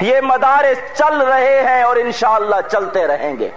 یہ مدارس چل رہے ہیں اور انشاءاللہ چلتے رہیں گے۔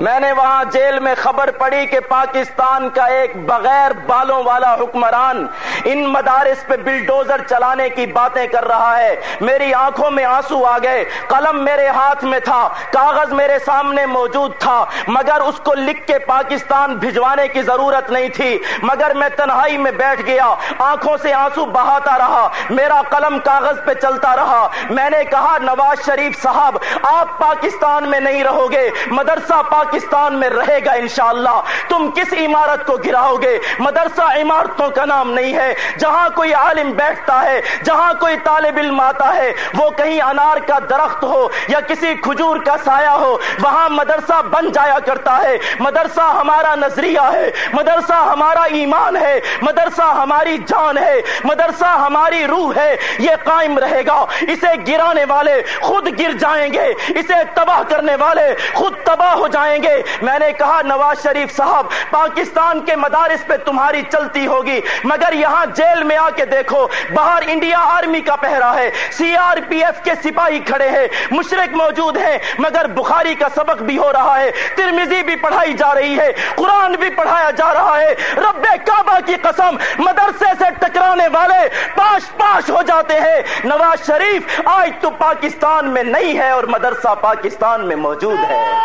میں نے وہاں جیل میں خبر پڑی کہ پاکستان کا ایک بغیر بالوں والا حکمران ان مدارس پہ بلڈوزر چلانے کی باتیں کر رہا ہے۔ میری آنکھوں میں آنسو آ گئے۔ قلم میرے ہاتھ میں تھا۔ کاغذ میرے سامنے موجود تھا۔ مگر اس کو لکھ کے پاکستان بھجوانے کی ضرورت نہیں تھی۔ مگر میں تنہائی میں بیٹھ گیا۔ آنکھوں سے آنسو بہاتا رہا۔ میرا قلم کاغذ پہ چلتا رہا۔ میں نے کہا، نواز شریف صاحب، آپ پاکستان میں نہیں رہو گے، مدرسہ پاکستان میں رہے گا انشاءاللہ، تم کس عمارت کو گراؤ گے، مدرسہ عمارتوں کا نام نہیں ہے، جہاں کوئی عالم بیٹھتا ہے، جہاں کوئی طالب علم آتا ہے، وہ کہیں انار کا درخت ہو، یا کسی کھجور کا سایہ ہو، وہاں مدرسہ بن جایا کرتا ہے، مدرسہ ہمارا نظریہ ہے، مدرسہ ہمارا ایمان ہے، مدرسہ ہماری جان ہے، مدرسہ ہماری روح ہے، یہ قائم رہے گا اسے گرانے والے خود گر جائیں گے، اسے تباہ کرنے والے خود تباہ ہو جائیں گے۔ میں نے کہا، نواز شریف صاحب، پاکستان کے مدارس پہ تمہاری چلتی ہوگی، مگر یہاں جیل میں آ کے دیکھو، باہر انڈیا آرمی کا پہرا ہے سی آر پی ایف کے سپاہی کھڑے ہیں، مشرق موجود ہیں، مگر بخاری کا سبق بھی ہو رہا ہے ترمیزی بھی پڑھائی جا رہی ہے، قرآن بھی پڑھایا جا رہا ہے۔ رب کعبہ کی قسم، مدرسے سے ٹکرانے والے پاش پاش ہو جاتے ہیں۔ نواز شریف آج تو پاکستان میں نہیں ہے اور مدرسہ پاکستان میں موجود ہے۔